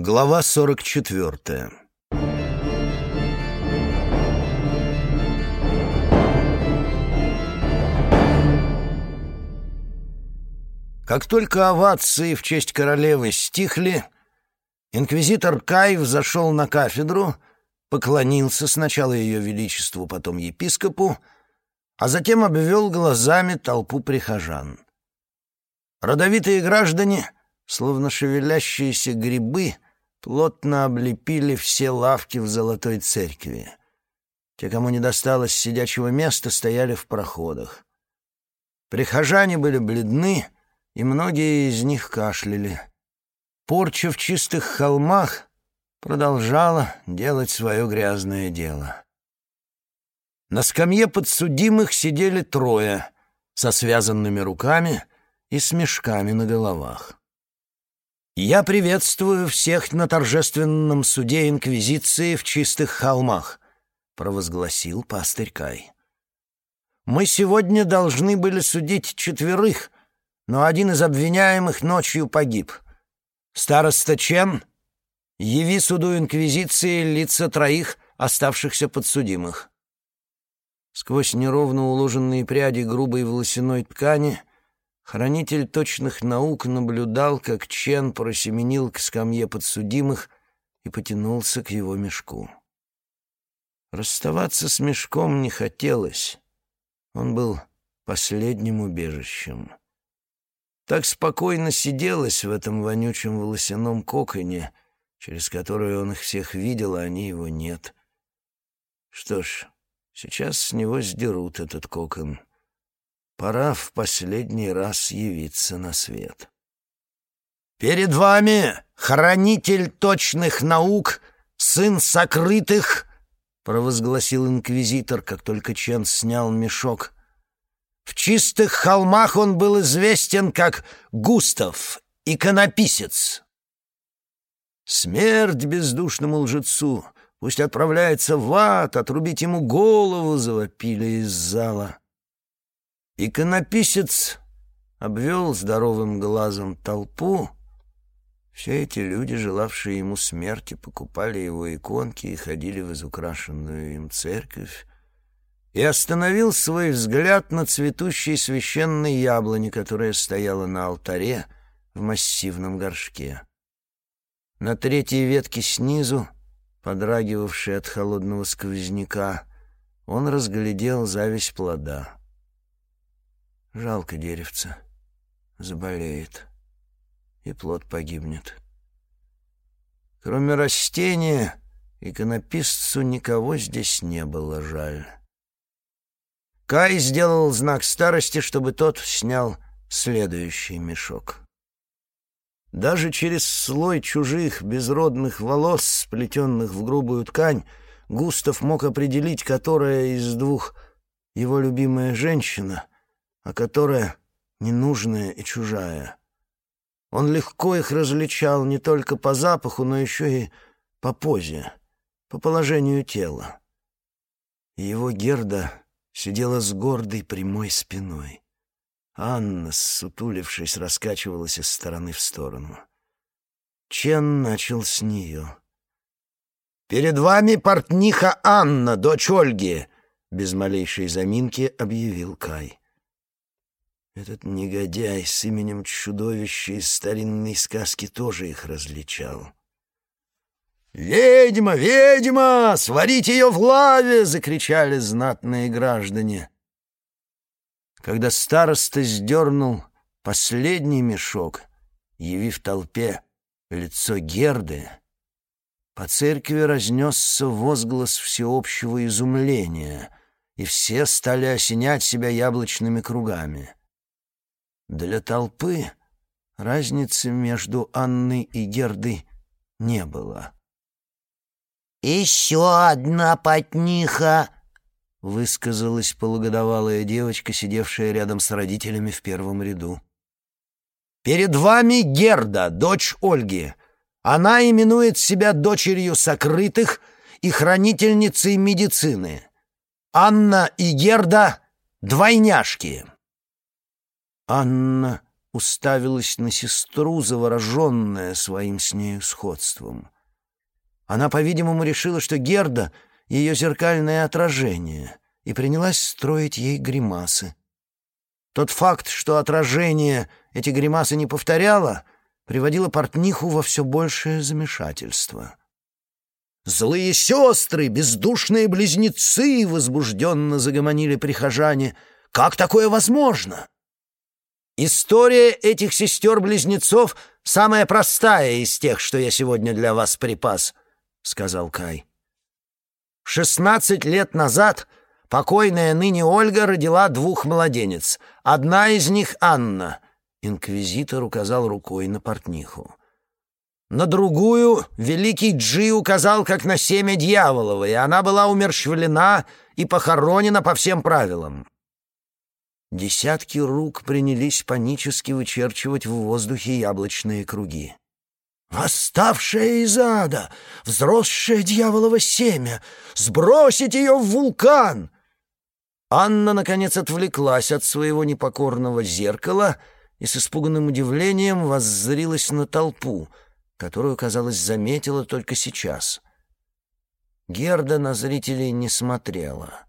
Глава сорок четвертая Как только овации в честь королевы стихли, инквизитор Кайв зашел на кафедру, поклонился сначала ее величеству, потом епископу, а затем обвел глазами толпу прихожан. Родовитые граждане, словно шевелящиеся грибы, плотно облепили все лавки в Золотой Церкви. Те, кому не досталось сидячего места, стояли в проходах. Прихожане были бледны, и многие из них кашляли. Порча в чистых холмах продолжала делать свое грязное дело. На скамье подсудимых сидели трое со связанными руками и с мешками на головах. «Я приветствую всех на торжественном суде Инквизиции в чистых холмах», — провозгласил пастырь Кай. «Мы сегодня должны были судить четверых, но один из обвиняемых ночью погиб. Староста Чен, яви суду Инквизиции лица троих оставшихся подсудимых». Сквозь неровно уложенные пряди грубой волосяной ткани хранитель точных наук наблюдал, как Чен просеменил к скамье подсудимых и потянулся к его мешку. Расставаться с мешком не хотелось. Он был последним убежищем. Так спокойно сиделось в этом вонючем волосяном коконе, через который он их всех видел, а они его нет. Что ж, сейчас с него сдерут этот кокон. Пора в последний раз явиться на свет. «Перед вами хранитель точных наук, сын сокрытых!» — провозгласил инквизитор, как только Чен снял мешок — в чистых холмах он был известен как Густав, иконописец. Смерть бездушному лжецу, пусть отправляется в ад, отрубить ему голову, завопили из зала. Иконописец обвел здоровым глазом толпу. Все эти люди, желавшие ему смерти, покупали его иконки и ходили в изукрашенную им церковь, и остановил свой взгляд на цветущей священной яблоне, которая стояла на алтаре в массивном горшке. На третьей ветке снизу, подрагивавшей от холодного сквозняка, он разглядел зависть плода. Жалко деревца. Заболеет. И плод погибнет. Кроме растения, иконописцу никого здесь не было жаль. Кай сделал знак старости, чтобы тот снял следующий мешок. Даже через слой чужих безродных волос, сплетенных в грубую ткань, Густав мог определить, которая из двух его любимая женщина, а которая ненужная и чужая. Он легко их различал не только по запаху, но еще и по позе, по положению тела. его Герда сидела с гордой прямой спиной. Анна, сутулившись, раскачивалась из стороны в сторону. Чен начал с нее. «Перед вами портниха Анна, дочь Ольги!» Без малейшей заминки объявил Кай. Этот негодяй с именем чудовища из старинной сказки тоже их различал. «Ведьма! Ведьма! Сварите ее в лаве!» — закричали знатные граждане. Когда староста сдернул последний мешок, явив толпе лицо Герды, по церкви разнесся возглас всеобщего изумления, и все стали осенять себя яблочными кругами. Для толпы разницы между Анной и Гердой не было. «Еще одна потниха!» — высказалась полугодовалая девочка, сидевшая рядом с родителями в первом ряду. «Перед вами Герда, дочь Ольги. Она именует себя дочерью сокрытых и хранительницей медицины. Анна и Герда — двойняшки». Анна уставилась на сестру, завороженная своим с нею сходством. Она, по-видимому, решила, что Герда — ее зеркальное отражение, и принялась строить ей гримасы. Тот факт, что отражение эти гримасы не повторяло, приводило портниху во все большее замешательство. «Злые сестры, бездушные близнецы!» — возбужденно загомонили прихожане. «Как такое возможно?» История этих сестер-близнецов самая простая из тех, что я сегодня для вас припас, — сказал Кай. Шестнадцать лет назад покойная ныне Ольга родила двух младенец. Одна из них — Анна. Инквизитор указал рукой на портниху. На другую великий Джи указал как на семя дьяволова, и она была умерщвлена и похоронена по всем правилам. Десятки рук принялись панически вычерчивать в воздухе яблочные круги. «Восставшая из ада! Взросшее дьяволово семя! Сбросить ее в вулкан!» Анна, наконец, отвлеклась от своего непокорного зеркала и с испуганным удивлением воззрилась на толпу, которую, казалось, заметила только сейчас. Герда на зрителей не смотрела.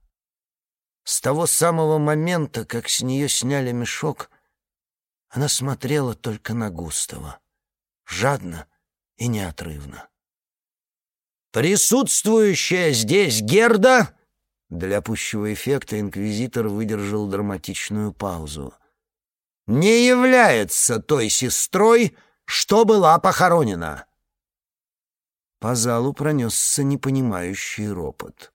С того самого момента, как с нее сняли мешок, она смотрела только на Густава, жадно и неотрывно. «Присутствующая здесь Герда...» Для пущего эффекта инквизитор выдержал драматичную паузу. «Не является той сестрой, что была похоронена». По залу пронесся непонимающий ропот.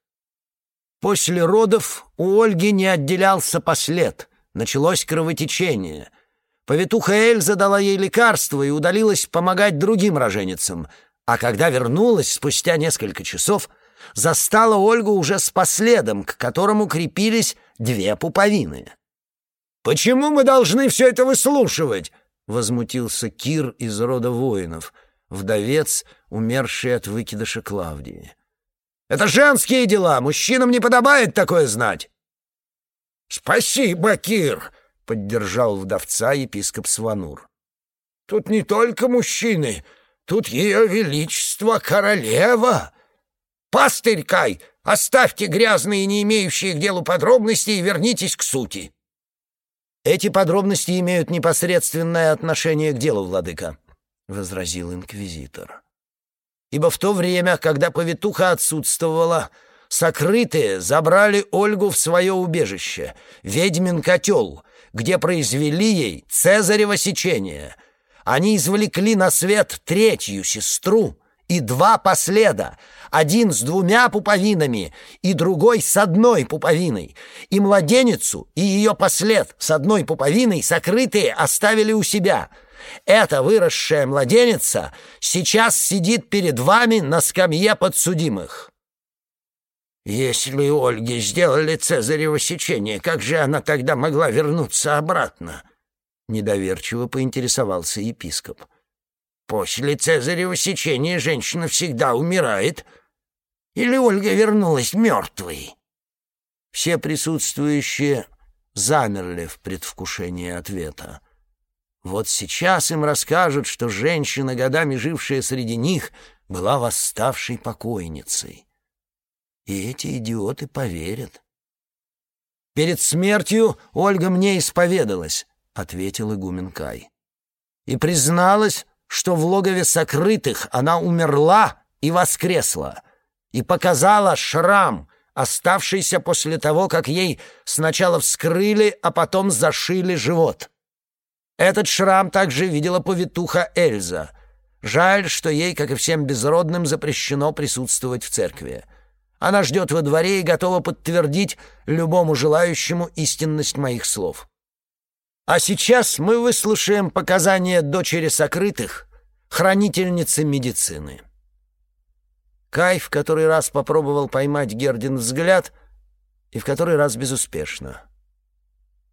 После родов у Ольги не отделялся послед. Началось кровотечение. Повитуха Эльза дала ей лекарство и удалилась помогать другим роженицам. А когда вернулась спустя несколько часов, застала Ольгу уже с последом, к которому крепились две пуповины. «Почему мы должны все это выслушивать?» — возмутился Кир из рода воинов, вдовец, умерший от выкидыша Клавдии. Это женские дела, мужчинам не подобает такое знать. Спасибо, Кир, поддержал вдовца епископ Сванур. Тут не только мужчины, тут ее величество королева. Пастырь Кай, оставьте грязные, не имеющие к делу подробности и вернитесь к сути. Эти подробности имеют непосредственное отношение к делу, владыка, возразил инквизитор ибо в то время, когда повитуха отсутствовала, сокрытые забрали Ольгу в свое убежище, ведьмин котел, где произвели ей цезарево сечение. Они извлекли на свет третью сестру и два последа, один с двумя пуповинами и другой с одной пуповиной, и младеницу, и ее послед с одной пуповиной сокрытые оставили у себя — эта выросшая младенница сейчас сидит перед вами на скамье подсудимых. Если Ольге сделали цезарево сечение, как же она тогда могла вернуться обратно? Недоверчиво поинтересовался епископ. После цезарева сечения женщина всегда умирает. Или Ольга вернулась мертвой? Все присутствующие замерли в предвкушении ответа. Вот сейчас им расскажут, что женщина, годами жившая среди них, была восставшей покойницей. И эти идиоты поверят. «Перед смертью Ольга мне исповедалась», — ответил игумен Кай. «И призналась, что в логове сокрытых она умерла и воскресла, и показала шрам, оставшийся после того, как ей сначала вскрыли, а потом зашили живот». Этот шрам также видела повитуха Эльза. Жаль, что ей, как и всем безродным, запрещено присутствовать в церкви. Она ждет во дворе и готова подтвердить любому желающему истинность моих слов. А сейчас мы выслушаем показания дочери сокрытых, хранительницы медицины. Кай в который раз попробовал поймать Гердин взгляд и в который раз безуспешно.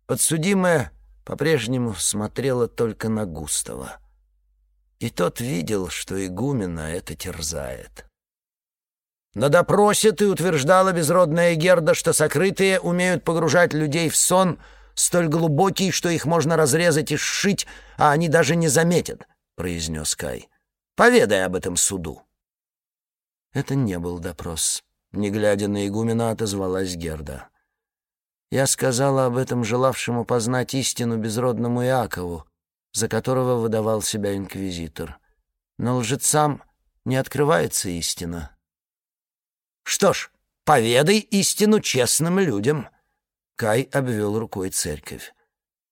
Подсудимая по-прежнему смотрела только на Густава. И тот видел, что игумена это терзает. На допросе ты утверждала, безродная Герда, что сокрытые умеют погружать людей в сон столь глубокие, что их можно разрезать и сшить, а они даже не заметят», — произнес Кай. «Поведай об этом суду». Это не был допрос. Не глядя на игумена, отозвалась Герда. Я сказала об этом желавшему познать истину безродному Иакову, за которого выдавал себя инквизитор. Но лжецам не открывается истина. «Что ж, поведай истину честным людям», — Кай обвел рукой церковь.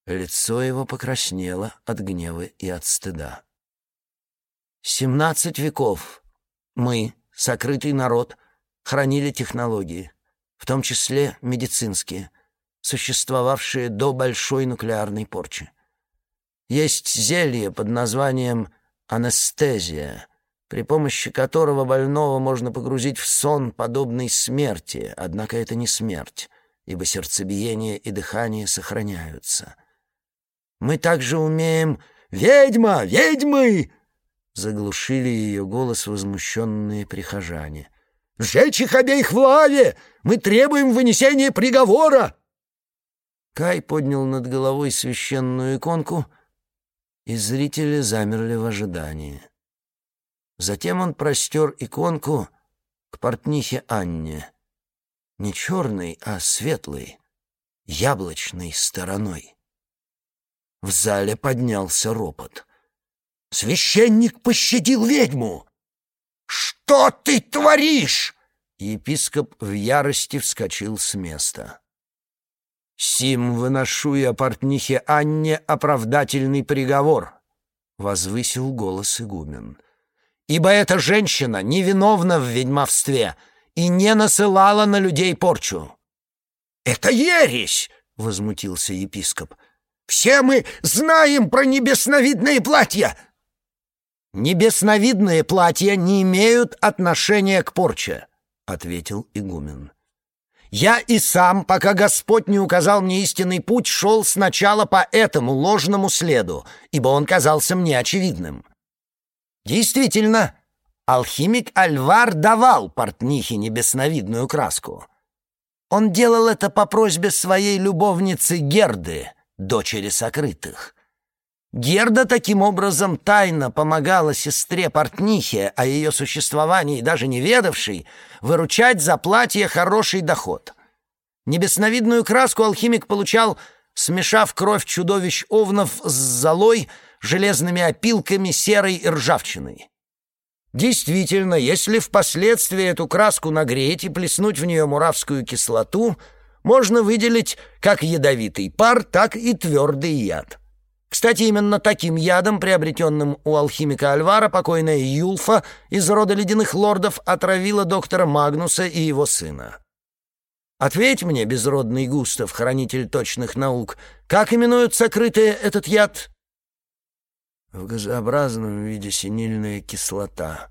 Лицо его покраснело от гнева и от стыда. «Семнадцать веков мы, сокрытый народ, хранили технологии, в том числе медицинские, существовавшие до большой нуклеарной порчи. Есть зелье под названием анестезия, при помощи которого больного можно погрузить в сон, подобный смерти, однако это не смерть, ибо сердцебиение и дыхание сохраняются. Мы также умеем «Ведьма! Ведьмы!» Заглушили ее голос возмущенные прихожане. «Сжечь их обеих в лаве! Мы требуем вынесения приговора!» Кай поднял над головой священную иконку, и зрители замерли в ожидании. Затем он простер иконку к портнихе Анне. Не черной, а светлой, яблочной стороной. В зале поднялся ропот. «Священник пощадил ведьму!» «Что ты творишь?» Епископ в ярости вскочил с места. «Сим выношу я портнихе Анне оправдательный приговор», — возвысил голос игумен. «Ибо эта женщина невиновна в ведьмовстве и не насылала на людей порчу». «Это ересь!» — возмутился епископ. «Все мы знаем про небесновидные платья!» «Небесновидные платья не имеют отношения к порче», — ответил игумен. Я и сам, пока Господь не указал мне истинный путь, шел сначала по этому ложному следу, ибо он казался мне очевидным. Действительно, алхимик Альвар давал портнихе небесновидную краску. Он делал это по просьбе своей любовницы Герды, дочери сокрытых. Герда таким образом тайно помогала сестре Портнихе, о ее существовании даже не ведавшей, выручать за платье хороший доход. Небесновидную краску алхимик получал, смешав кровь чудовищ овнов с золой, железными опилками, серой и ржавчиной. Действительно, если впоследствии эту краску нагреть и плеснуть в нее муравскую кислоту, можно выделить как ядовитый пар, так и твердый яд. Кстати, именно таким ядом, приобретенным у алхимика Альвара, покойная Юлфа из рода ледяных лордов отравила доктора Магнуса и его сына. Ответь мне, безродный Густав, хранитель точных наук, как именуют сокрытые этот яд? В газообразном виде синильная кислота,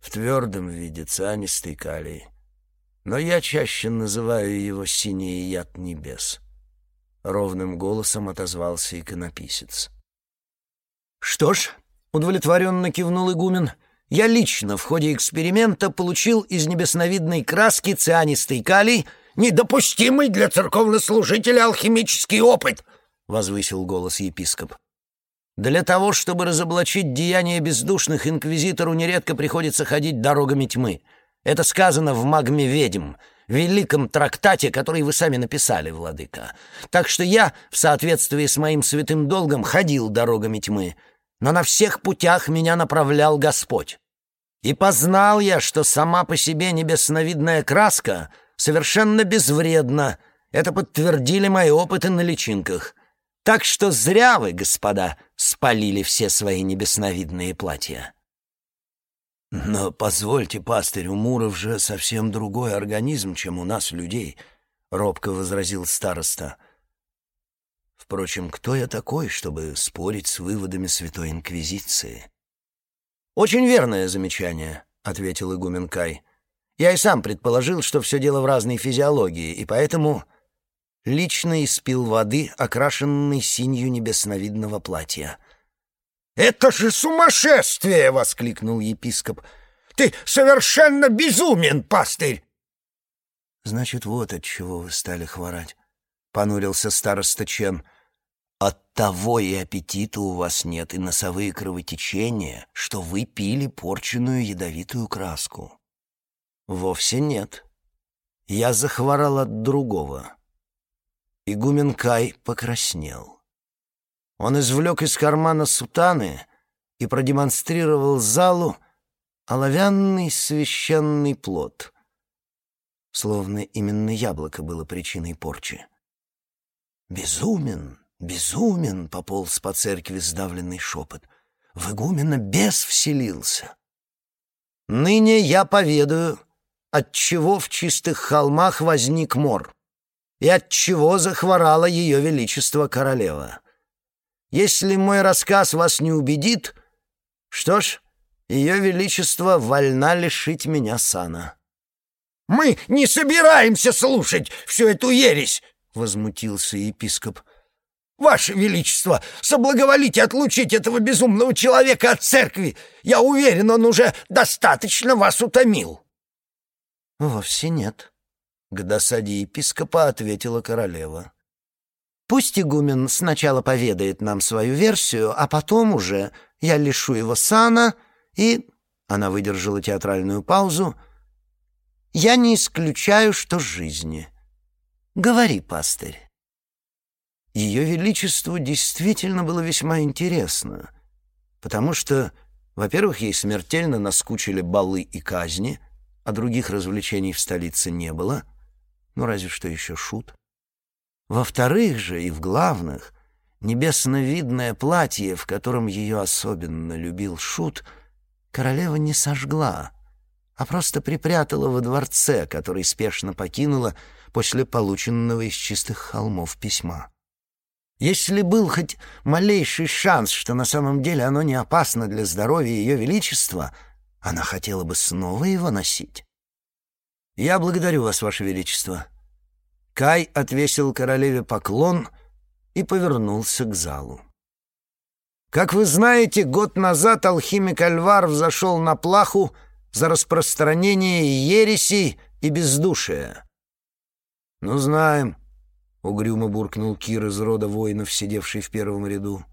в твердом виде цианистый калий. Но я чаще называю его синий яд небес. — ровным голосом отозвался иконописец. «Что ж», — удовлетворенно кивнул игумен, — «я лично в ходе эксперимента получил из небесновидной краски цианистый калий, недопустимый для церковнослужителя алхимический опыт», — возвысил голос епископ. «Для того, чтобы разоблачить деяния бездушных, инквизитору нередко приходится ходить дорогами тьмы. Это сказано в «Магме ведьм», великом трактате, который вы сами написали, владыка. Так что я, в соответствии с моим святым долгом, ходил дорогами тьмы, но на всех путях меня направлял Господь. И познал я, что сама по себе небесновидная краска совершенно безвредна. Это подтвердили мои опыты на личинках. Так что зря вы, господа, спалили все свои небесновидные платья. «Но позвольте, пастырь, у Муров же совсем другой организм, чем у нас, людей», — робко возразил староста. «Впрочем, кто я такой, чтобы спорить с выводами Святой Инквизиции?» «Очень верное замечание», — ответил игумен Кай. «Я и сам предположил, что все дело в разной физиологии, и поэтому лично испил воды, окрашенной синью небесновидного платья». «Это же сумасшествие!» — воскликнул епископ. «Ты совершенно безумен, пастырь!» «Значит, вот от чего вы стали хворать», — понурился староста Чен. От того и аппетита у вас нет, и носовые кровотечения, что вы пили порченную ядовитую краску. Вовсе нет. Я захворал от другого. Игумен Кай покраснел. Он извлек из кармана сутаны и продемонстрировал залу оловянный священный плод, словно именно яблоко было причиной порчи. «Безумен, безумен!» — пополз по церкви сдавленный шепот. «В игумена бес вселился!» «Ныне я поведаю, отчего в чистых холмах возник мор и от чего захворала ее величество королева. Если мой рассказ вас не убедит, что ж, ее величество вольна лишить меня сана». «Мы не собираемся слушать всю эту ересь!» — возмутился епископ. «Ваше Величество, соблаговолите отлучить этого безумного человека от церкви. Я уверен, он уже достаточно вас утомил». «Вовсе нет», к досаде епископа ответила королева. «Пусть игумен сначала поведает нам свою версию, а потом уже я лишу его сана и...» Она выдержала театральную паузу. «Я не исключаю, что жизни. Говори, пастырь». Ее Величеству действительно было весьма интересно, потому что, во-первых, ей смертельно наскучили балы и казни, а других развлечений в столице не было — ну разве что еще шут. Во-вторых же и в главных, небесно-видное платье, в котором ее особенно любил шут, королева не сожгла, а просто припрятала во дворце, который спешно покинула после полученного из чистых холмов письма. Если был хоть малейший шанс, что на самом деле оно не опасно для здоровья Ее Величества, она хотела бы снова его носить. «Я благодарю вас, Ваше Величество». Кай отвесил королеве поклон и повернулся к залу. Как вы знаете, год назад алхимик Альвар взошел на плаху за распространение ересей и бездушия. «Ну, знаем», — угрюмо буркнул Кир из рода воинов, сидевший в первом ряду.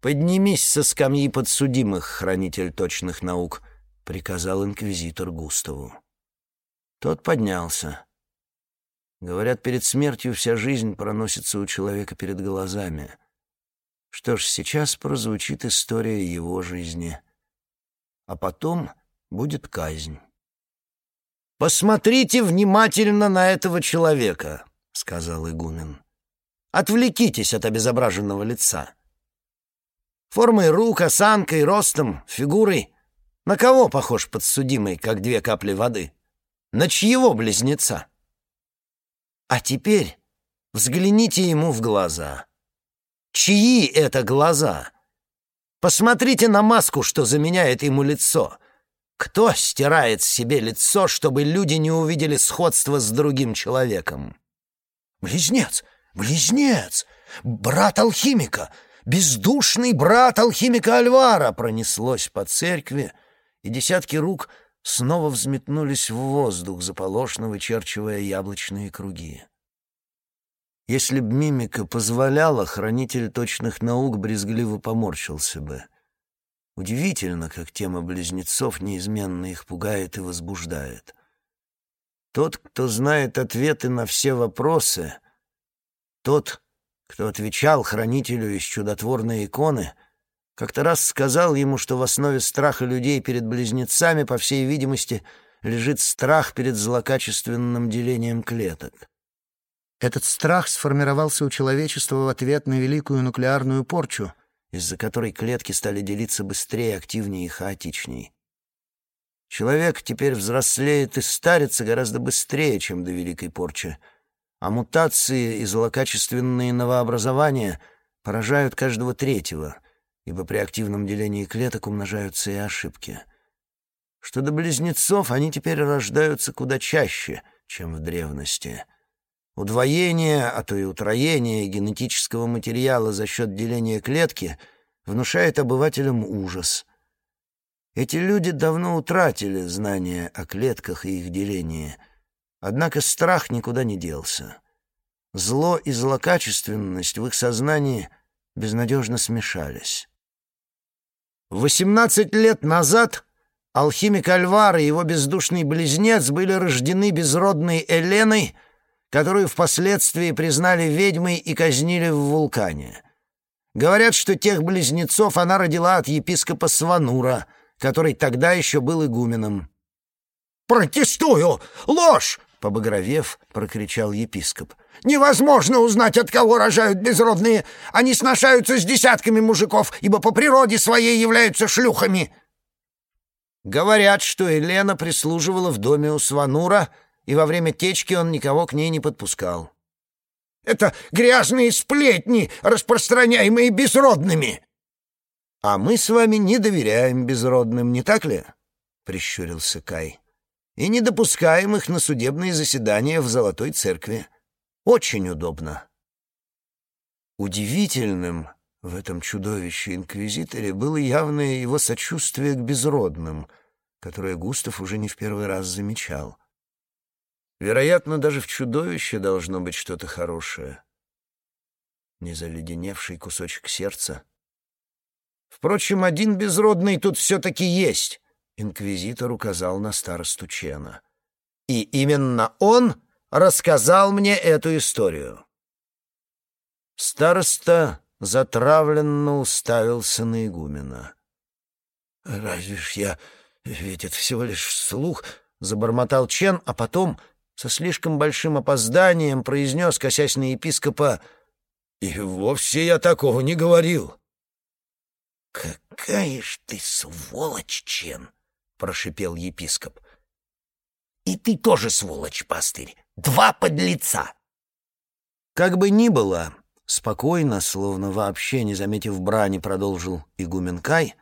«Поднимись со скамьи подсудимых, хранитель точных наук», — приказал инквизитор Густаву. Тот поднялся. Говорят, перед смертью вся жизнь проносится у человека перед глазами. Что ж, сейчас прозвучит история его жизни. А потом будет казнь. «Посмотрите внимательно на этого человека», — сказал игумен. «Отвлекитесь от обезображенного лица. Формой рук, осанкой, ростом, фигурой. На кого похож подсудимый, как две капли воды?» На чьего близнеца? А теперь взгляните ему в глаза. Чьи это глаза? Посмотрите на маску, что заменяет ему лицо. Кто стирает себе лицо, чтобы люди не увидели сходство с другим человеком? Близнец! Близнец! Брат алхимика! Бездушный брат алхимика Альвара пронеслось по церкви, и десятки рук — снова взметнулись в воздух, заполошно вычерчивая яблочные круги. Если б мимика позволяла, хранитель точных наук брезгливо поморщился бы. Удивительно, как тема близнецов неизменно их пугает и возбуждает. Тот, кто знает ответы на все вопросы, тот, кто отвечал хранителю из чудотворной иконы, как-то раз сказал ему, что в основе страха людей перед близнецами, по всей видимости, лежит страх перед злокачественным делением клеток. Этот страх сформировался у человечества в ответ на великую нуклеарную порчу, из-за которой клетки стали делиться быстрее, активнее и хаотичнее. Человек теперь взрослеет и старится гораздо быстрее, чем до великой порчи, а мутации и злокачественные новообразования поражают каждого третьего — ибо при активном делении клеток умножаются и ошибки. Что до близнецов, они теперь рождаются куда чаще, чем в древности. Удвоение, а то и утроение генетического материала за счет деления клетки внушает обывателям ужас. Эти люди давно утратили знания о клетках и их делении, однако страх никуда не делся. Зло и злокачественность в их сознании безнадежно смешались. Восемнадцать лет назад алхимик Альвар и его бездушный близнец были рождены безродной Эленой, которую впоследствии признали ведьмой и казнили в вулкане. Говорят, что тех близнецов она родила от епископа Сванура, который тогда еще был игуменом. «Протестую! Ложь!» — побагровев, прокричал епископ. «Невозможно узнать, от кого рожают безродные. Они сношаются с десятками мужиков, ибо по природе своей являются шлюхами». Говорят, что Елена прислуживала в доме у Сванура, и во время течки он никого к ней не подпускал. «Это грязные сплетни, распространяемые безродными!» «А мы с вами не доверяем безродным, не так ли?» — прищурился Кай и не допускаем их на судебные заседания в Золотой Церкви. Очень удобно. Удивительным в этом чудовище-инквизиторе было явное его сочувствие к безродным, которое Густав уже не в первый раз замечал. Вероятно, даже в чудовище должно быть что-то хорошее. Незаледеневший кусочек сердца. Впрочем, один безродный тут все-таки есть. Инквизитор указал на старосту Чена. «И именно он рассказал мне эту историю». Староста затравленно уставился на игумена. «Разве ж я... Ведь это всего лишь слух...» — забормотал Чен, а потом со слишком большим опозданием произнес, косясь на епископа, «И вовсе я такого не говорил». «Какая ж ты сволочь, Чен!» Прошипел епископ. «И ты тоже сволочь, пастырь! Два подлеца!» Как бы ни было, спокойно, словно вообще не заметив брани, продолжил игумен Кай,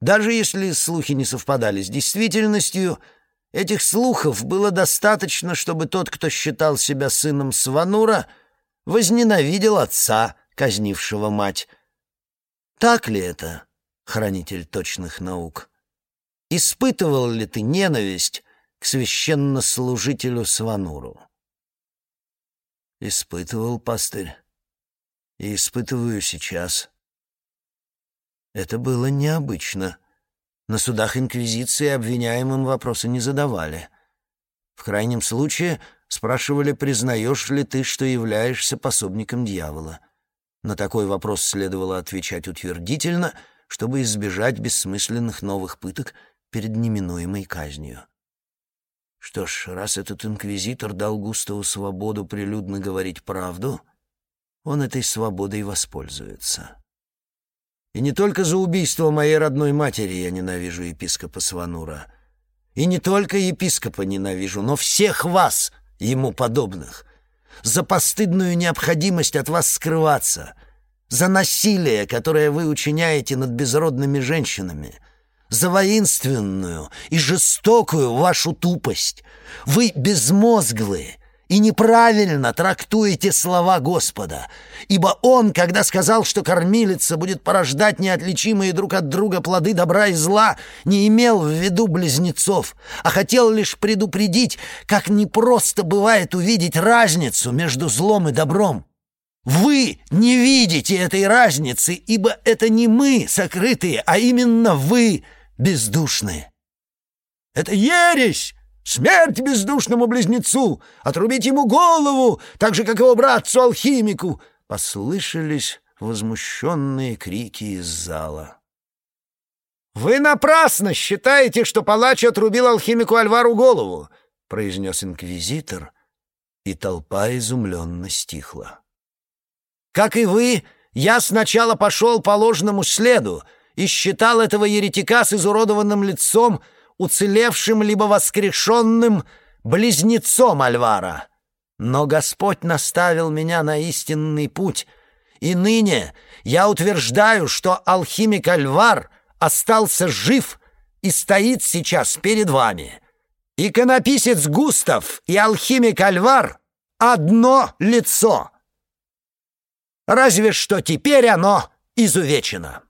даже если слухи не совпадали с действительностью, этих слухов было достаточно, чтобы тот, кто считал себя сыном Сванура, возненавидел отца, казнившего мать. Так ли это, хранитель точных наук? Испытывал ли ты ненависть к священнослужителю Свануру? Испытывал, пастырь, и испытываю сейчас. Это было необычно. На судах Инквизиции обвиняемым вопросы не задавали. В крайнем случае спрашивали, признаешь ли ты, что являешься пособником дьявола. На такой вопрос следовало отвечать утвердительно, чтобы избежать бессмысленных новых пыток перед неминуемой казнью. Что ж, раз этот инквизитор дал Густаву свободу прилюдно говорить правду, он этой свободой воспользуется. И не только за убийство моей родной матери я ненавижу епископа Сванура. И не только епископа ненавижу, но всех вас, ему подобных. За постыдную необходимость от вас скрываться. За насилие, которое вы учиняете над безродными женщинами — за воинственную и жестокую вашу тупость. Вы безмозглые и неправильно трактуете слова Господа, ибо Он, когда сказал, что кормилица будет порождать неотличимые друг от друга плоды добра и зла, не имел в виду близнецов, а хотел лишь предупредить, как непросто бывает увидеть разницу между злом и добром. Вы не видите этой разницы, ибо это не мы, сокрытые, а именно вы — бездушные. Это ересь! Смерть бездушному близнецу! Отрубить ему голову, так же, как его братцу-алхимику!» Послышались возмущенные крики из зала. «Вы напрасно считаете, что палач отрубил алхимику Альвару голову!» — произнес инквизитор, и толпа изумленно стихла. «Как и вы, я сначала пошел по ложному следу, и считал этого еретика с изуродованным лицом уцелевшим либо воскрешенным близнецом Альвара. Но Господь наставил меня на истинный путь, и ныне я утверждаю, что алхимик Альвар остался жив и стоит сейчас перед вами. Иконописец Густав и алхимик Альвар — одно лицо. Разве что теперь оно изувечено.